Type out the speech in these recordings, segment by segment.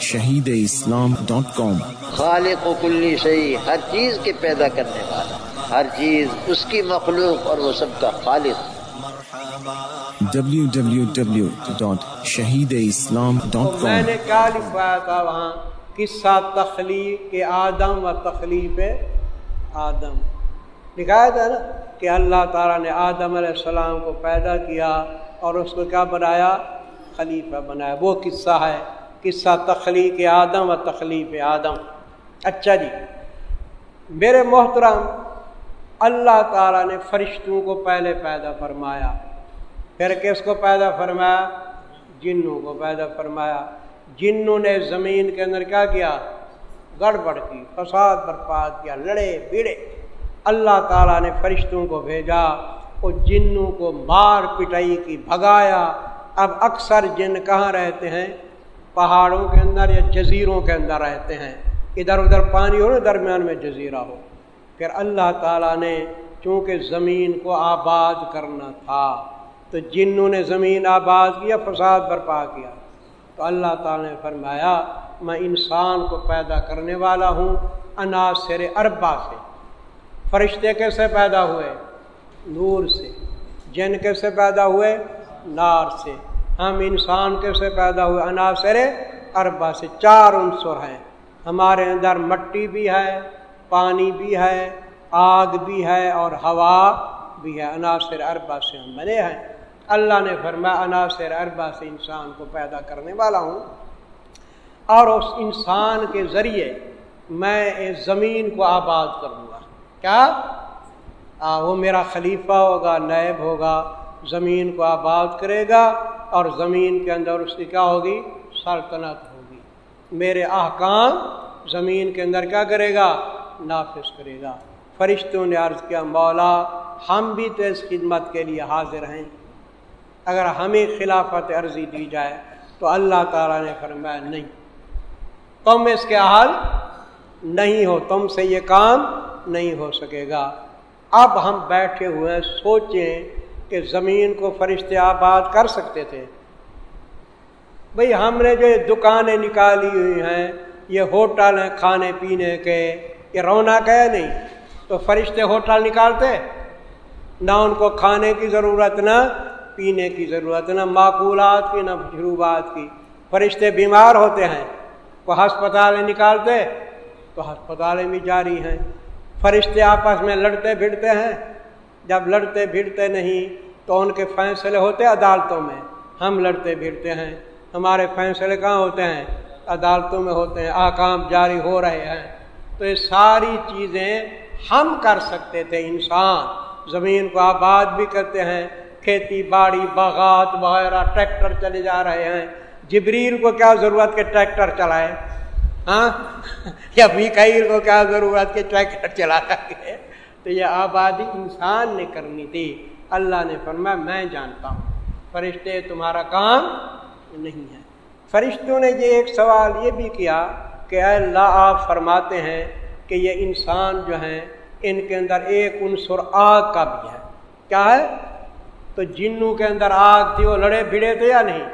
شہید اسلام ڈاٹ کام۔ خالق و کلی شہی ہر چیز کے پیدا کرنے والا ہر چیز اس کی مخلوق اور وہ سب کا خالق۔ www.shahideislam.com میں نے کیا لکھوایا تھا وہاں قصہ تخلیق کے آدم و تخلیق آدم۔ لکھایا تھا نا کہ اللہ تعالیٰ نے آدم علیہ السلام کو پیدا کیا اور اس کو کیا بنایا؟ خلیفہ بنایا۔ وہ قصہ ہے۔ قصہ تخلیق آدم و تخلیف آدم۔ اچھا جی میرے محترم، اللہ تعالیٰ نے فرشتوں کو پہلے پیدا فرمایا۔ پھر کس کو پیدا فرمایا؟ جنوں کو پیدا فرمایا۔ جنوں نے زمین کے اندر کیا کیا؟ گڑبڑ کی، فساد برپاد کیا، لڑے بیڑے اللہ تعالیٰ نے فرشتوں کو بھیجا وہ جنوں کو مار پٹائی کی، بھگایا۔ اب اکثر جن کہاں رہتے ہیں؟ پہاڑوں کے اندر یا جزیروں کے اندر رہتے ہیں۔ ادھر ادھر پانی ہو نا درمیان میں جزیرہ ہو۔ پھر اللہ تعالیٰ نے چونکہ زمین کو آباد کرنا تھا، تو جنوں نے زمین آباد کیا، فساد برپا کیا۔ تو اللہ تعالیٰ نے فرمایا، میں انسان کو پیدا کرنے والا ہوں، عناصر اربا سے۔ فرشتے کیسے پیدا ہوئے؟ نور سے۔ جن کیسے پیدا ہوئے؟ نار سے۔ ہم انسان کیسے پیدا ہوئے؟ عناصر اربا سے چار عنصر ہیں۔ ہمارے اندر مٹی بھی ہے پانی بھی ہے آگ بھی ہے اور ہوا بھی ہے۔ عناصر اربا سے ہم بنے ہیں۔ اللہ نے فرمایا عناصر اربا سے انسان کو پیدا کرنے والا ہوں۔ اور اس انسان کے ذریعے میں اس زمین کو آباد کروں گا۔ کیا؟ آ, وہ میرا خلیفہ ہوگا نیب ہوگا زمین کو آباد کرے گا۔ اور زمین کے اندر اس کی کیا ہوگی؟ سلطنت ہوگی۔ میرے احکام زمین کے اندر کیا کرے گا؟ نافذ کرے گا۔ فرشتوں نے عرض کیا، مولا، ہم بھی تو اس خدمت کے لیے حاضر ہیں۔ اگر ہمیں خلافت عرضی دی جائے تو اللہ تعالیٰ نے فرمایا، نہیں۔ تم اس کے حال نہیں ہو، تم سے یہ کام نہیں ہو سکے گا۔ اب ہم بیٹھے ہوئے سوچیں کہ زمین کو فرشتے آباد کر سکتے تھے۔ بھئی ہم نے جو دکانیں نکالی ہوئی ہیں، یہ ہوٹل ہیں، کھانے پینے کے، یہ رونق ہے نہیں۔ تو فرشتے ہوٹل نکالتے۔ نہ ان کو کھانے کی ضرورت، نہ پینے کی ضرورت، نہ معقولات کی، نہ شروعات کی۔ فرشتے بیمار ہوتے ہیں، وہ ہسپتالیں نکالتے۔ تو ہسپتالیں بھی جاری ہیں۔ فرشتے آپس میں لڑتے، بھڑتے ہیں۔ جب لڑتے بھیڑتے نہیں تو ان کے فیصلے ہوتے عدالتوں میں۔ ہم لڑتے بھیڑتے ہیں۔ ہمارے فیصلے کہاں ہوتے ہیں؟ عدالتوں میں ہوتے ہیں۔ آکام جاری ہو رہے ہیں۔ تو یہ ساری چیزیں ہم کر سکتے تھے انسان۔ زمین کو آباد بھی کرتے ہیں۔ کھیتی باڑی باغات وغیرہ ٹریکٹر چلے جا رہے ہیں۔ جبریل کو کیا ضرورت کہ ٹریکٹر چلائے؟ ہاں؟ یا میکائیل کو کیا ضرورت کہ ٹریکٹر چلا سکے تو یہ آبادی انسان نے کرنی تھی۔ اللہ نے فرمایا، میں جانتا ہوں، فرشتے تمہارا کام نہیں ہے۔ فرشتوں نے یہ ایک سوال یہ بھی کیا کہ اے اللہ، آپ فرماتے ہیں کہ یہ انسان جو ہیں، ان کے اندر ایک عنصر آگ کا بھی ہے۔ کیا ہے؟ تو جنوں کے اندر آگ تھی، وہ لڑے، بھیڑے تھے یا نہیں؟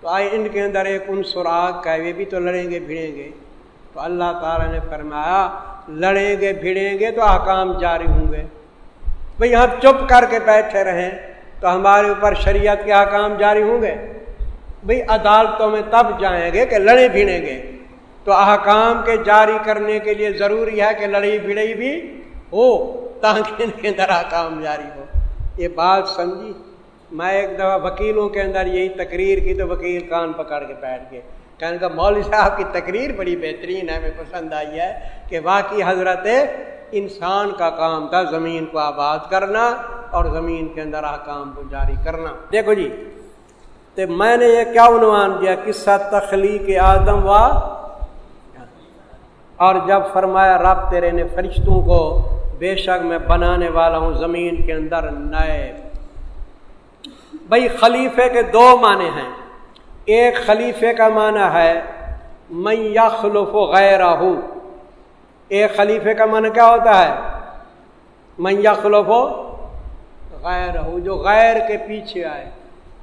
تو آئے، ان کے اندر ایک عنصر آگ کا ہے یہ بھی تو لڑیں گے، بھیڑیں گے۔ تو اللہ تعالیٰ نے فرمایا لڑیں گے، بھیڑیں گے تو احکام جاری ہوں گے۔ بھئی ہم چپ کر کے بیٹھے رہیں تو ہمارے اوپر شریعت کے احکام جاری ہوں گے۔ بھئی عدالتوں میں تب جائیں گے کہ لڑے بھیڑیں گے۔ تو احکام کے جاری کرنے کے لیے ضروری ہے کہ لڑائی بھیڑی بھی ہو تاکہ ان کے اندر احکام جاری ہو۔ یہ بات سمجھی۔ میں ایک دفعہ وکیلوں کے اندر یہی تقریر کی تو وکیل کان پکڑ کے بیٹھ گئے۔ کہنے کا مولوی صاحب کی تقریر بڑی بہترین ہے، ہمیں پسند آئی ہے کہ واقعی حضرت انسان کا کام تھا زمین کو آباد کرنا اور زمین کے اندر احکام کو جاری کرنا۔ دیکھو جی تو میں نے یہ کیا عنوان دیا؟ قصہ تخلیق آدم و اور جب فرمایا، رب تیرے نے فرشتوں کو بے شک میں بنانے والا ہوں زمین کے اندر نئے بھائی خلیفے کے دو معنی ہیں۔ ایک خلیفے کا معنی ہے میں یخلف غیر ایک خلیفے کا معنی کیا ہوتا ہے؟ میں یخلف غیر جو غیر کے پیچھے آئے۔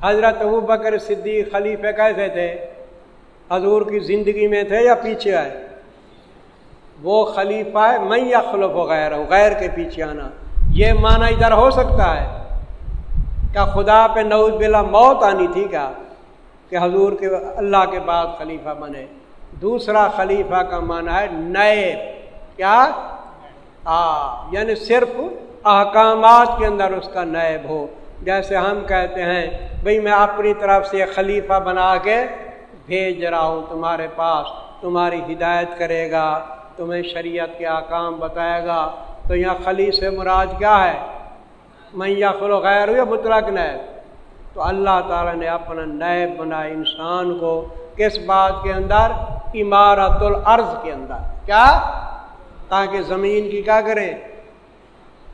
حضرت ابو بکر صدیق خلیفے کیسے تھے؟ حضور کی زندگی میں تھے یا پیچھے آئے؟ وہ خلیفہ ہے میں یا و غیر ہوں غیر کے پیچھے آنا۔ یہ معنی ادھر ہو سکتا ہے کیا خدا پہ نعوذ بلا موت آنی تھی کیا؟ کہ حضور کے اللہ کے بعد خلیفہ بنے۔ دوسرا خلیفہ کا معنی ہے نئے کیا؟ آ یعنی صرف احکامات کے اندر اس کا نیب ہو۔ جیسے ہم کہتے ہیں، بھئی میں اپنی طرف سے خلیفہ بنا کے بھیج رہا ہوں تمہارے پاس۔ تمہاری ہدایت کرے گا، تمہیں شریعت کے احکام بتائے گا۔ تو یہاں خلی سے مراد کیا ہے؟ میں یا خلو غیر ہوں یا مطلق نیب تو اللہ تعالیٰ نے اپنا نیب بنا انسان کو کس بات کے اندر؟ عمارت العرض کے اندر۔ کیا؟ تاکہ زمین کی کیا کریں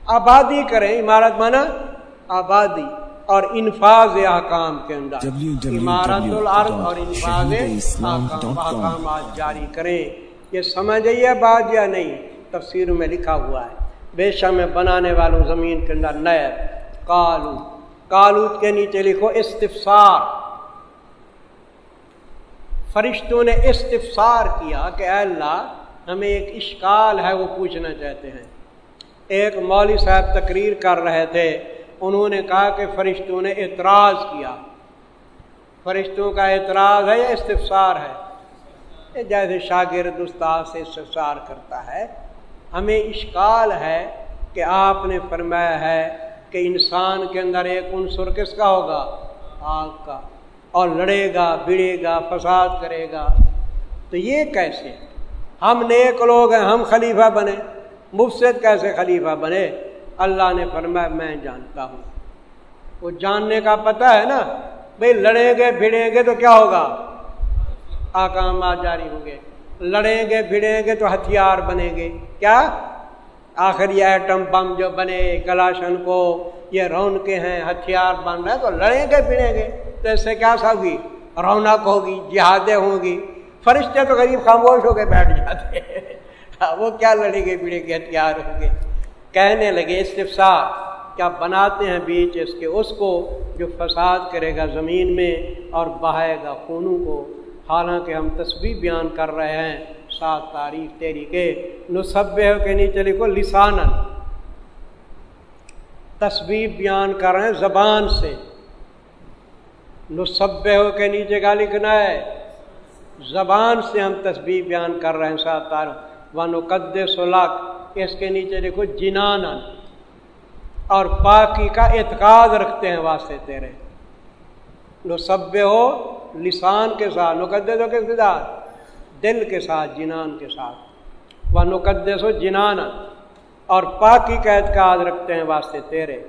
آبادی کریں عمارت مانا آبادی اور انفاظ احکام کے اندر۔ عمارت العرض اور انفاظ احکامات جاری کریں۔ یہ سمجھئیے بات یا نہیں؟ تفسیر میں لکھا ہوا ہے۔ بے شک میں بنانے والوں زمین کے اندر نئے کالو کالو کے نیچے لکھو استفسار۔ فرشتوں نے استفسار کیا کہ اے اللہ، ہمیں ایک اشکال ہے، وہ پوچھنا چاہتے ہیں۔ ایک مولوی صاحب تقریر کر رہے تھے، انہوں نے کہا کہ فرشتوں نے اعتراض کیا۔ فرشتوں کا اعتراض ہے یا استفسار ہے؟ جیسے شاگرد استاد سے استفسار کرتا ہے، ہمیں اشکال ہے کہ آپ نے فرمایا ہے کہ انسان کے اندر ایک عنصر کس کا ہوگا؟ آگ کا۔ اور لڑے گا بڑے گا، فساد کرے گا۔ تو یہ کیسے؟ ہم نیک لوگ ہیں، ہم خلیفہ بنے۔ مفسد کیسے خلیفہ بنے؟ اللہ نے فرمایا، میں جانتا ہوں۔ وہ جاننے کا پتہ ہے نا بھائی لڑیں گے بھڑیں گے تو کیا ہوگا؟ آکامات جاری ہوں گے۔ لڑیں گے بھڑیں گے تو ہتھیار بنیں گے۔ کیا؟ آخر یہ ایٹم بم جو بنے کلاشن کو یہ رون کے ہیں ہتھیار بن رہے تو لڑیں گے بھڑیں گے۔ تو اس سے کیا سا ہوگی؟ رونق ہوگی جہادیں ہوں گی۔ فرشتے تو غریب خاموش ہو کے بیٹھ جاتے ہاں، وہ کیا لڑیں گے بھڑیں گے ہتھیار ہوں گے۔ کہنے لگے استفسار کیا بناتے ہیں بیچ اس کے؟ اس کو جو فساد کرے گا زمین میں اور بہائے گا خونوں کو۔ حالانکہ ہم تصویر بیان کر رہے ہیں۔ سات تاریخ تیری کے نصب ہو کے نیچے لکھو لسان تصویر بیان کر رہے ہیں زبان سے۔ نصب ہو کے نیچے کا لکھنا ہے۔ زبان سے ہم تصویر بیان کر رہے ہیں سات تاریخ و نقد سلاق اس کے نیچے دیکھو جنان اور پاکی کا اعتقاد رکھتے ہیں واسطے تیرے۔ لو سب ہو لسان کے ساتھ نقدس ہو کے ساتھ دل کے ساتھ، جنان کے ساتھ۔ وہ نقدس ہو جنان اور پاکی کا اعتقاد رکھتے ہیں واسطے تیرے۔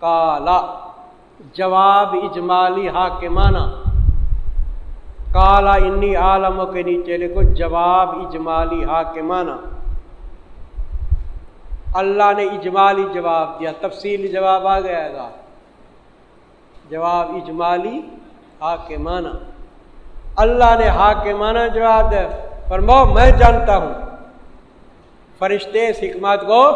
کالا۔ جواب اجمالی حاکمانہ۔ کالا انی عالموں کے نیچے لکھو، جواب اجمالی حاکمانہ۔ اللہ نے اجمالی جواب دیا، تفصیلی جواب آ گیا گا جواب اجمالی ہاک مانا اللہ نے ہاک مانا جواب دیا فرماؤ، میں جانتا ہوں۔ فرشتے اس حکمت کو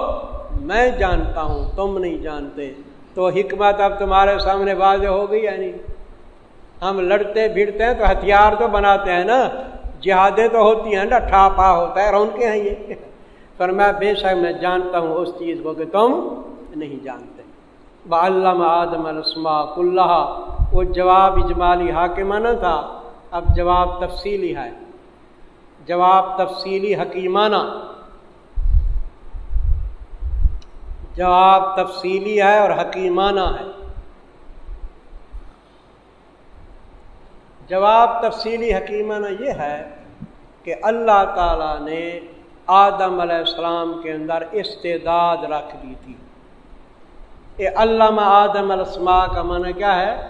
میں جانتا ہوں، تم نہیں جانتے۔ تو حکمت اب تمہارے سامنے واضح ہو گئی یعنی ہم لڑتے بھیڑتے ہیں تو ہتھیار تو بناتے ہیں نا۔ جہادیں تو ہوتی ہیں نا، ٹھاپا ہوتا ہے رون کے ہیں یہ۔ پر میں بے شک میں جانتا ہوں اس چیز کو کہ تم نہیں جانتے۔ با آدم السما اللہ وہ جواب اجمالی حاکمانہ تھا۔ اب جواب تفصیلی ہے۔ جواب تفصیلی حکیمانہ۔ جواب تفصیلی ہے اور حکیمانہ ہے۔ جواب تفصیلی حکیمانہ یہ ہے کہ اللہ تعالیٰ نے آدم علیہ السلام کے اندر استعداد رکھ دی تھی۔ یہ علامہ آدم السما کا معنی کیا ہے؟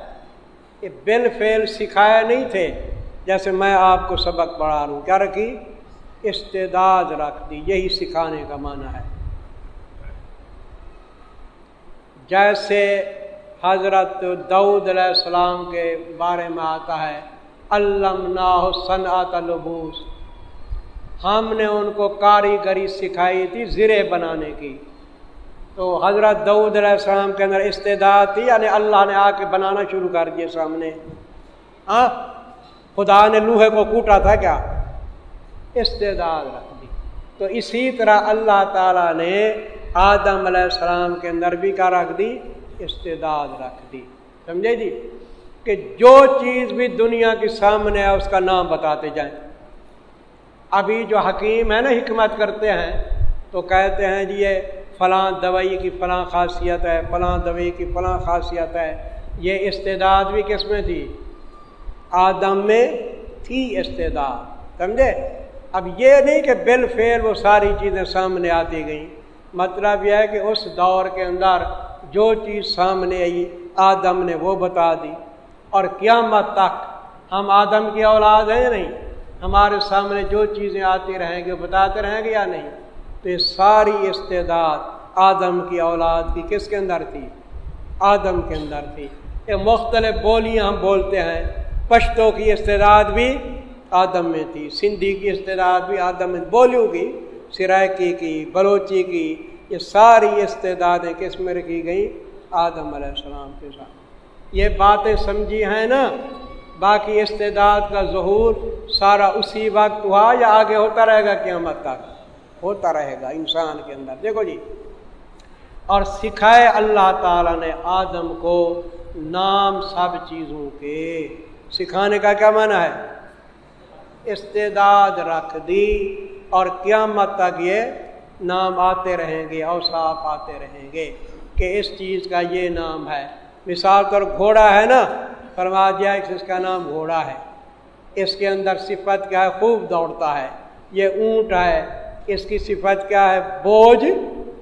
یہ بل فیل سکھائے نہیں تھے۔ جیسے میں آپ کو سبق پڑھا رہا ہوں، کیا رکھی؟ استعداد رکھ دی، یہی سکھانے کا معنی ہے۔ جیسے حضرت دعود علیہ السلام کے بارے میں آتا ہے علم نا صنعت البوس ہم نے ان کو کاریگری سکھائی تھی زرے بنانے کی۔ تو حضرت دعود علیہ السلام کے اندر استعداد تھی یعنی اللہ نے آ کے بنانا شروع کر دیے سامنے۔ ہاں خدا نے لوہے کو کوٹا تھا کیا؟ استعداد رکھ دی۔ تو اسی طرح اللہ تعالیٰ نے آدم علیہ السلام کے اندر بھی کیا رکھ دی؟ استعداد رکھ دی۔ سمجھے جی؟ کہ جو چیز بھی دنیا کے سامنے ہے، اس کا نام بتاتے جائیں۔ ابھی جو حکیم ہے نا، حکمت کرتے ہیں، تو کہتے ہیں جی یہ فلاں دوائی کی فلاں خاصیت ہے، فلاں دوائی کی فلاں خاصیت ہے۔ یہ استعداد بھی کس میں تھی؟ آدم میں تھی استعداد، سمجھے؟ اب یہ نہیں کہ بل فیل وہ ساری چیزیں سامنے آتی گئیں۔ مطلب یہ ہے کہ اس دور کے اندر جو چیز سامنے آئی، آدم نے وہ بتا دی۔ اور قیامت تک ہم آدم کی اولاد ہیں نہیں؟ ہمارے سامنے جو چیزیں آتی رہیں گے وہ بتاتے رہیں گے یا نہیں؟ تو یہ ساری استعداد آدم کی اولاد کی کس کے اندر تھی؟ آدم کے اندر تھی۔ یہ مختلف بولیاں ہم بولتے ہیں۔ پشتوں کی استعداد بھی آدم میں تھی، سندھی کی استعداد بھی آدم میں بولیوں کی سرائکی کی، بلوچی کی، یہ ساری استعدادیں کس میں رکھی گئیں؟ آدم علیہ السلام کے ساتھ۔ یہ باتیں سمجھی ہیں نا، باقی استعداد کا ظہور سارا اسی وقت ہوا یا آگے ہوتا رہے گا قیامت تک؟ ہوتا رہے گا انسان کے اندر۔ دیکھو جی اور سکھائے اللہ تعالیٰ نے آدم کو نام سب چیزوں کے۔ سکھانے کا کیا معنی ہے؟ استعداد رکھ دی اور قیامت تک یہ نام آتے رہیں گے، اوصاف آتے رہیں گے کہ اس چیز کا یہ نام ہے۔ مثال طور گھوڑا ہے نا؟ فرما دیا اس کا نام گھوڑا ہے۔ اس کے اندر صفت کیا ہے؟ خوب دوڑتا ہے۔ یہ اونٹ ہے۔ اس کی صفت کیا ہے؟ بوجھ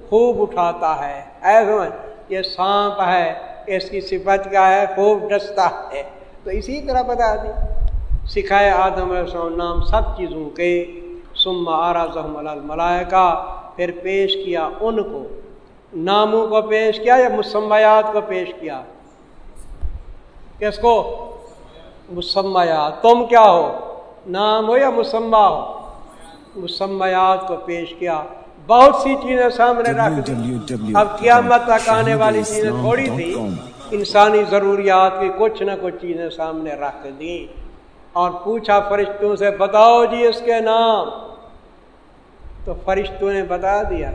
خوب اٹھاتا ہے۔ ایسا یہ سانپ ہے۔ اس کی صفت کیا ہے؟ خوب ڈستا ہے۔ تو اسی طرح بتا دی سکھائے آدم السلام نام سب چیزوں کے۔ سم آرا زحم الملائکہ۔ پھر پیش کیا ان کو۔ ناموں کو پیش کیا یا مسمیات کو پیش کیا؟ کس کو؟ مسمیات تم کیا ہو؟ نام ہو یا مسمہ ہو؟ مسمیات کو پیش کیا۔ بہت سی چیزیں سامنے رکھ اب قیامت تک آنے والی چیزیں تھوڑی تھی انسانی ضروریات کی کچھ نہ کچھ چیزیں سامنے رکھ دی اور پوچھا فرشتوں سے، بتاؤ جی اس کے نام؟ تو فرشتوں نے بتا دیا۔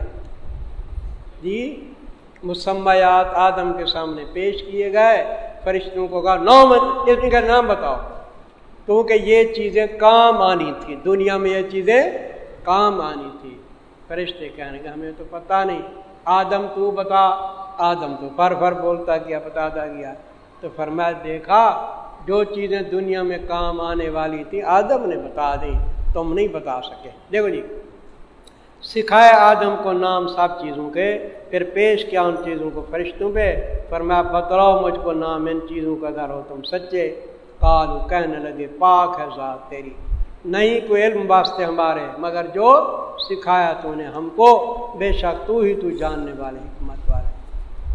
جی مسمیات آدم کے سامنے پیش کیے گئے۔ فرشتوں کو کہا نام اس کا نام بتاؤ۔ کیونکہ یہ چیزیں کام آنی تھی۔ دنیا میں یہ چیزیں کام آنی تھی۔ فرشتے کہنے کا ہمیں تو پتہ نہیں۔ آدم، تو بتا۔ آدم تو پر فر بولتا گیا بتاتا گیا۔ تو فرمایا، دیکھا، جو چیزیں دنیا میں کام آنے والی تھی آدم نے بتا دی۔ تم نہیں بتا سکے۔ دیکھو جی سکھائے آدم کو نام سب چیزوں کے، پھر پیش کیا ان چیزوں کو فرشتوں پہ۔ فرمایا بتلاؤ مجھ کو نام ان چیزوں کا اگر ہو تم سچے۔ کالو کہنے لگے، پاک ہے ذات تیری۔ نہیں کوئی علم واسطے ہمارے مگر جو سکھایا تو نے ہم کو، بے شک تو ہی تو جاننے والے حکمت والے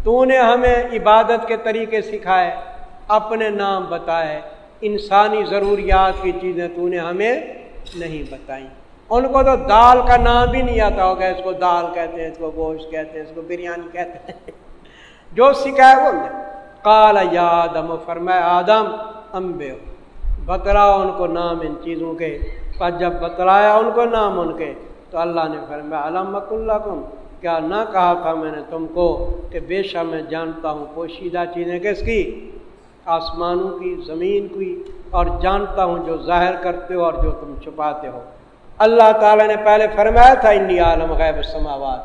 تو نے ہمیں عبادت کے طریقے سکھائے، اپنے نام بتائے۔ انسانی ضروریات کی چیزیں تو نے ہمیں نہیں بتائیں۔ ان کو تو دال کا نام بھی نہیں آتا ہوگا، اس کو دال کہتے ہیں، اس کو گوشت کہتے ہیں، اس کو بریانی کہتے ہیں۔ جو سکھائے وہ کالا یادم فرمائے آدم امبے بتلاؤ ان کو نام ان چیزوں کے۔ پر جب بتلایا ان کو نام ان کے، تو اللہ نے فرمایا، علم اللہ کم کیا نہ کہا تھا میں نے تم کو کہ بے شک میں جانتا ہوں پوشیدہ چیزیں کس کی؟ آسمانوں کی، زمین کی، اور جانتا ہوں جو ظاہر کرتے ہو اور جو تم چھپاتے ہو۔ اللہ تعالیٰ نے پہلے فرمایا تھا انی عالم غیب السماوات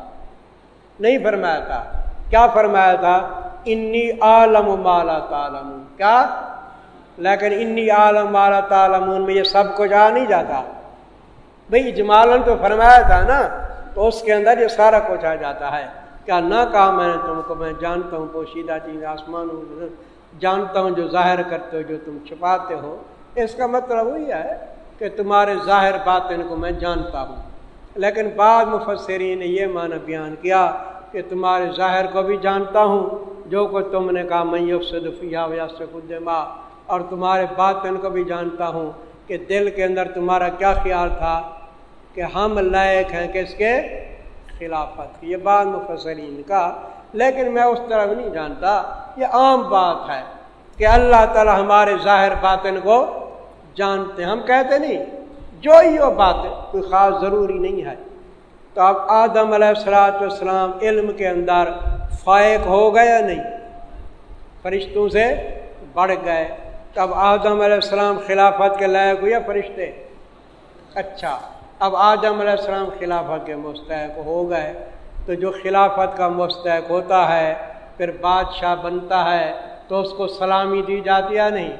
نہیں فرمایا تھا۔ کیا فرمایا تھا؟ انی عالم مالا تعالم کیا؟ لیکن انی عالم مالا تعالم میں یہ سب کچھ آ نہیں جاتا۔ بھائی اجمالن تو فرمایا تھا نا تو اس کے اندر یہ سارا کچھ آ جاتا ہے۔ کیا نہ کہا میں نے تم کو، میں جانتا ہوں پوشیدہ چیز آسمان ہوں جانتا ہوں جو ظاہر کرتے ہو، جو تم چھپاتے ہو۔ اس کا مطلب وہی ہے کہ تمہارے ظاہر بات ان کو میں جانتا ہوں۔ لیکن بعض مفسرین نے یہ معنی بیان کیا کہ تمہارے ظاہر کو بھی جانتا ہوں۔ جو کو تم نے کہا میں صدفیہ ویاس ماں اور تمہارے بات ان کو بھی جانتا ہوں کہ دل کے اندر تمہارا کیا خیال تھا۔ کہ ہم لائق ہیں کس کے؟ خلافت۔ یہ بات مفسرین کا، لیکن میں اس طرح نہیں جانتا۔ یہ عام بات ہے کہ اللہ تعالی ہمارے ظاہر باطن کو جانتے ہم کہتے نہیں، جو ہی وہ بات کوئی خاص ضروری نہیں ہے۔ تو اب آدم علیہ السلاۃ والسلام علم کے اندر فائق ہو گئے نہیں؟ فرشتوں سے بڑھ گئے۔ تب آدم علیہ السلام خلافت کے لائق ہوئے فرشتے؟ اچھا۔ اب آدم علیہ السلام خلافت کے مستحق ہو گئے۔ تو جو خلافت کا مستحق ہوتا ہے، پھر بادشاہ بنتا ہے، تو اس کو سلامی دی جاتی ہے نہیں؟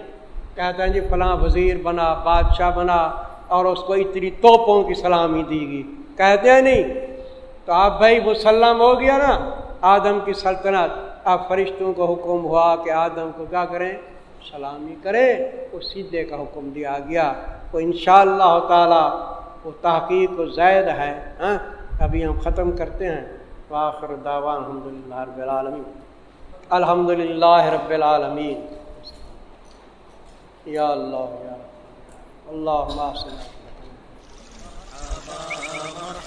کہتے ہیں جی فلاں وزیر بنا، بادشاہ بنا، اور اس کو اتنی توپوں کی سلامی دی گئی۔ کہتے ہیں نہیں؟ تو آپ بھائی مسلم ہو گیا نا، آدم کی سلطنت۔ اب فرشتوں کو حکم ہوا کہ آدم کو کیا کریں؟ سلامی کرے وہ سیدھے کا حکم دیا گیا۔ تو ان شاء اللہ تعالیٰ وہ تحقیق و زید ہے ہاں؟ ابھی ہم ختم کرتے ہیں۔ واخر دعوان الحمد للہ رب العالمین۔ الحمد للہ رب العالمین۔ یا اللہ یا اللہ